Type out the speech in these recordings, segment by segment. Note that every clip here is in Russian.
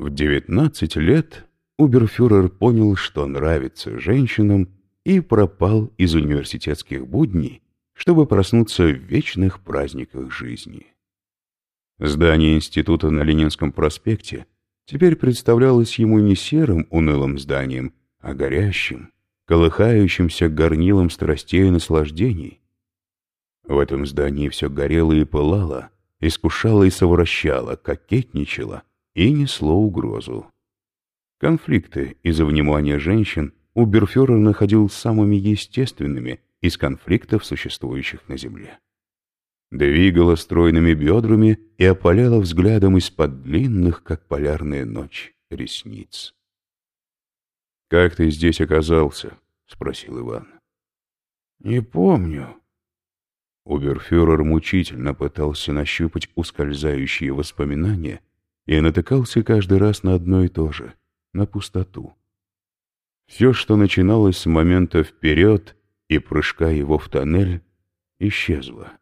В девятнадцать лет Уберфюрер понял, что нравится женщинам, и пропал из университетских будней, чтобы проснуться в вечных праздниках жизни. Здание института на Ленинском проспекте теперь представлялось ему не серым унылым зданием, а горящим, колыхающимся горнилом страстей и наслаждений. В этом здании все горело и пылало, искушало и совращало, кокетничало и несло угрозу. Конфликты из-за внимания женщин Уберфюрер находил самыми естественными из конфликтов, существующих на Земле. Двигала стройными бедрами и опаляла взглядом из-под длинных, как полярная ночь, ресниц. «Как ты здесь оказался?» — спросил Иван. «Не помню». Уберфюрер мучительно пытался нащупать ускользающие воспоминания и натыкался каждый раз на одно и то же — на пустоту. Все, что начиналось с момента вперед и прыжка его в тоннель, исчезло.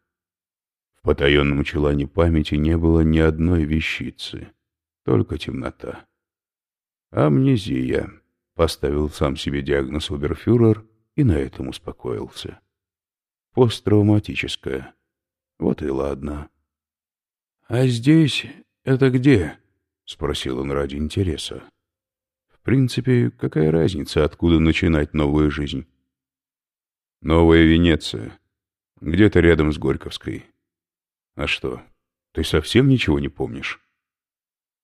В потаенном челане памяти не было ни одной вещицы, только темнота. Амнезия. Поставил сам себе диагноз Оберфюрер и на этом успокоился. Посттравматическая. Вот и ладно. — А здесь это где? — спросил он ради интереса. В принципе, какая разница, откуда начинать новую жизнь? Новая Венеция. Где-то рядом с Горьковской. А что, ты совсем ничего не помнишь?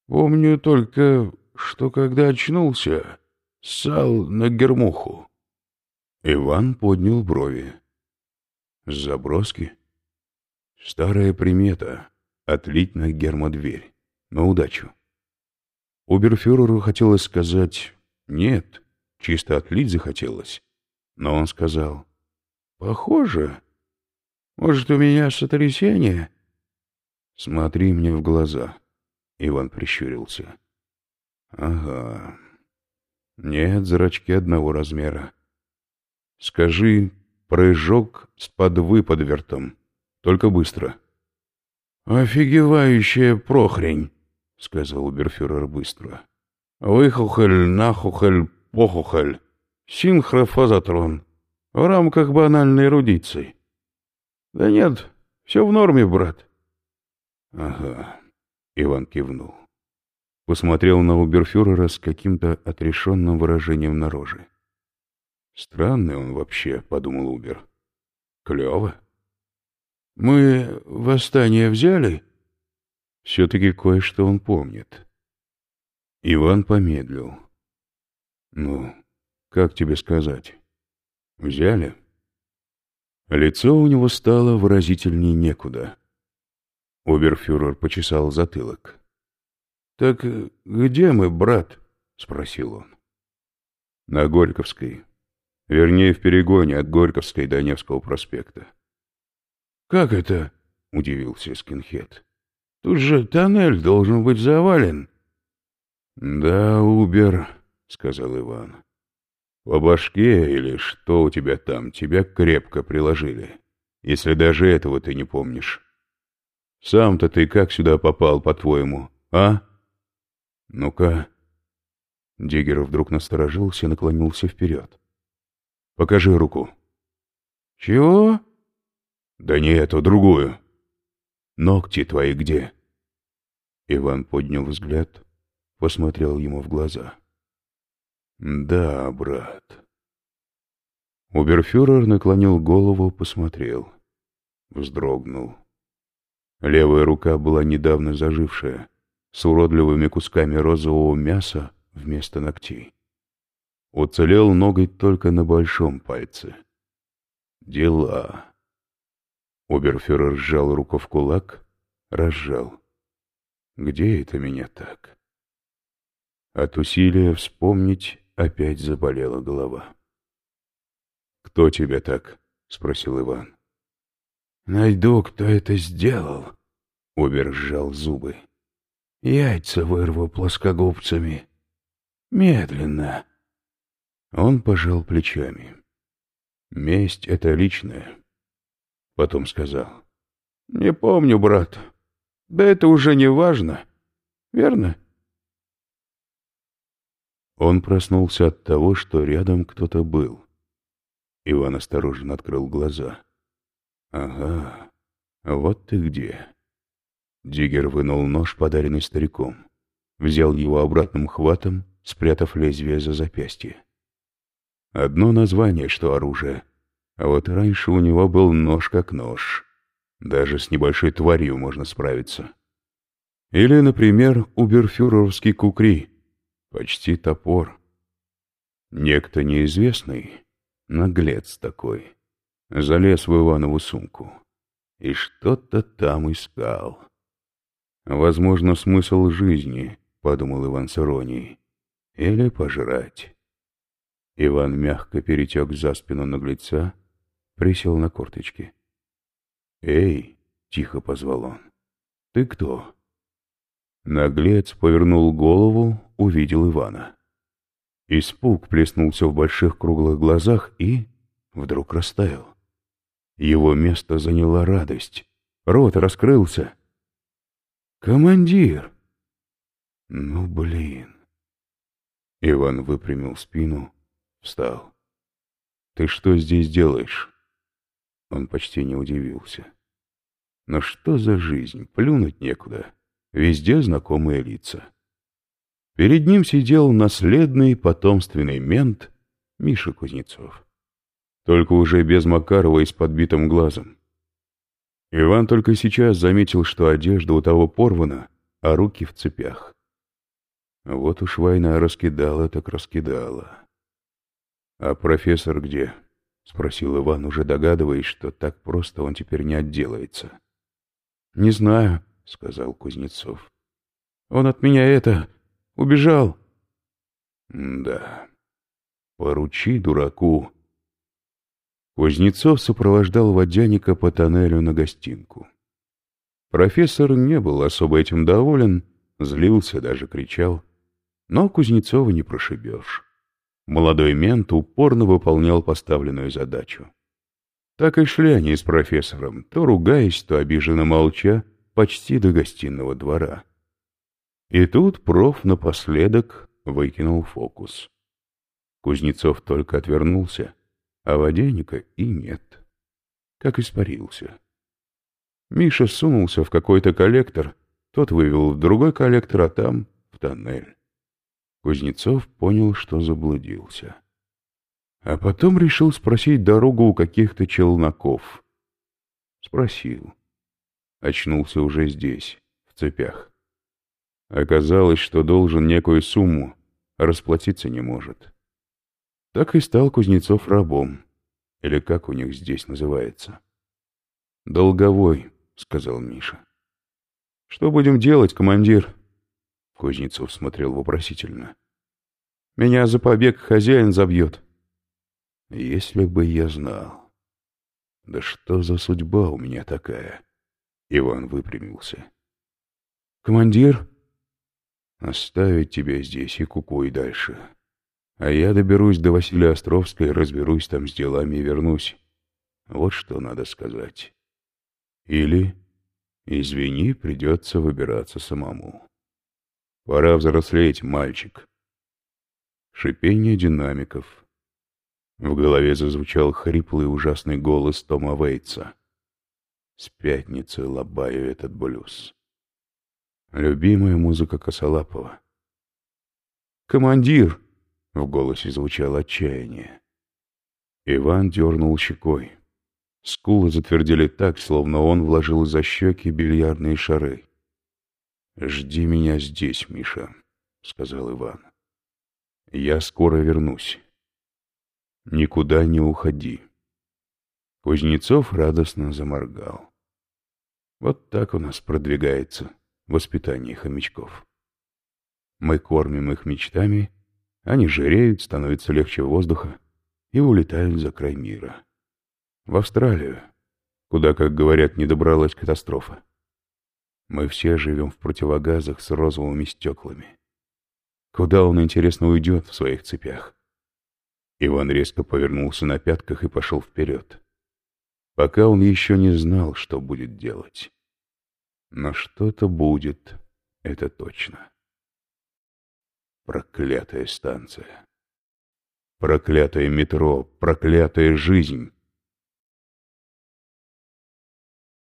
Помню только, что когда очнулся, ссал на гермуху. Иван поднял брови. Заброски? Старая примета — отлить на гермодверь. На удачу. Уберфюреру хотелось сказать «нет», чисто отлить захотелось. Но он сказал «похоже. Может, у меня сотрясение?» «Смотри мне в глаза», — Иван прищурился. «Ага. Нет, зрачки одного размера. Скажи, прыжок с подвыподвертом. Только быстро». «Офигевающая прохрень», — сказал Уберфюрер быстро. «Выхухоль, нахухоль, похухоль. Синхрофазотрон. В рамках банальной эрудиции». «Да нет, все в норме, брат». «Ага», — Иван кивнул. Посмотрел на Уберфюрера с каким-то отрешенным выражением на роже. «Странный он вообще», — подумал Убер. «Клево». «Мы восстание взяли?» Все-таки кое-что он помнит. Иван помедлил. «Ну, как тебе сказать? Взяли?» Лицо у него стало выразительней некуда. Оберфюрер почесал затылок. «Так где мы, брат?» — спросил он. «На Горьковской. Вернее, в перегоне от Горьковской до Невского проспекта». «Как это?» — удивился скинхед. Тут же тоннель должен быть завален. — Да, Убер, — сказал Иван. — По башке или что у тебя там, тебя крепко приложили, если даже этого ты не помнишь. Сам-то ты как сюда попал, по-твоему, а? Ну-ка. Диггер вдруг насторожился и наклонился вперед. — Покажи руку. — Чего? — Да не эту, другую. Ногти твои где? Иван поднял взгляд, посмотрел ему в глаза. Да, брат. Уберфюрер наклонил голову, посмотрел. Вздрогнул. Левая рука была недавно зажившая, с уродливыми кусками розового мяса вместо ногтей. Уцелел ноготь только на большом пальце. Дела. Оберфюрер сжал руку в кулак, разжал. Где это меня так? От усилия вспомнить опять заболела голова. «Кто тебя так?» — спросил Иван. «Найду, кто это сделал», — Обер сжал зубы. «Яйца вырву плоскогубцами. Медленно». Он пожал плечами. «Месть — это личное. Потом сказал. «Не помню, брат. Да это уже не важно. Верно?» Он проснулся от того, что рядом кто-то был. Иван осторожно открыл глаза. «Ага, вот ты где». Диггер вынул нож, подаренный стариком. Взял его обратным хватом, спрятав лезвие за запястье. Одно название, что оружие. А вот раньше у него был нож как нож. Даже с небольшой тварью можно справиться. Или, например, уберфюреровский кукри. Почти топор. Некто неизвестный, наглец такой, залез в Иванову сумку и что-то там искал. Возможно, смысл жизни, подумал Иван с иронией, или пожрать. Иван мягко перетек за спину наглеца, присел на корточки. «Эй!» — тихо позвал он. «Ты кто?» Наглец повернул голову, увидел Ивана. Испуг плеснулся в больших круглых глазах и вдруг растаял. Его место заняла радость. Рот раскрылся. «Командир!» «Ну, блин!» Иван выпрямил спину, Встал. «Ты что здесь делаешь?» Он почти не удивился. «Но что за жизнь? Плюнуть некуда. Везде знакомые лица». Перед ним сидел наследный потомственный мент Миша Кузнецов. Только уже без Макарова и с подбитым глазом. Иван только сейчас заметил, что одежда у того порвана, а руки в цепях. Вот уж война раскидала, так раскидала. «А профессор где?» — спросил Иван, уже догадываясь, что так просто он теперь не отделается. «Не знаю», — сказал Кузнецов. «Он от меня это... убежал». «Да. Поручи дураку». Кузнецов сопровождал водяника по тоннелю на гостинку. Профессор не был особо этим доволен, злился, даже кричал. Но Кузнецова не прошибешь. Молодой мент упорно выполнял поставленную задачу. Так и шли они с профессором, то ругаясь, то обиженно молча, почти до гостиного двора. И тут проф напоследок выкинул фокус. Кузнецов только отвернулся, а водяника и нет. Как испарился. Миша сунулся в какой-то коллектор, тот вывел в другой коллектор, а там — в тоннель. Кузнецов понял, что заблудился. А потом решил спросить дорогу у каких-то челноков. Спросил. Очнулся уже здесь, в цепях. Оказалось, что должен некую сумму, расплатиться не может. Так и стал Кузнецов рабом, или как у них здесь называется. «Долговой», — сказал Миша. «Что будем делать, командир?» Кузнецов смотрел вопросительно. «Меня за побег хозяин забьет». «Если бы я знал...» «Да что за судьба у меня такая?» Иван выпрямился. «Командир?» «Оставить тебя здесь и кукуй дальше. А я доберусь до Василия Островской, разберусь там с делами и вернусь. Вот что надо сказать. Или, извини, придется выбираться самому». Пора взрослеть, мальчик. Шипение динамиков. В голове зазвучал хриплый ужасный голос Тома Вейтса. С пятницы лобаю этот блюз. Любимая музыка Косолапова. «Командир!» — в голосе звучало отчаяние. Иван дернул щекой. Скулы затвердили так, словно он вложил за щеки бильярдные шары. «Жди меня здесь, Миша», — сказал Иван. «Я скоро вернусь. Никуда не уходи». Кузнецов радостно заморгал. Вот так у нас продвигается воспитание хомячков. Мы кормим их мечтами, они жиреют, становится легче воздуха и улетают за край мира. В Австралию, куда, как говорят, не добралась катастрофа. Мы все живем в противогазах с розовыми стеклами. Куда он, интересно, уйдет в своих цепях? Иван резко повернулся на пятках и пошел вперед. Пока он еще не знал, что будет делать. Но что-то будет, это точно. Проклятая станция. Проклятое метро, проклятая жизнь.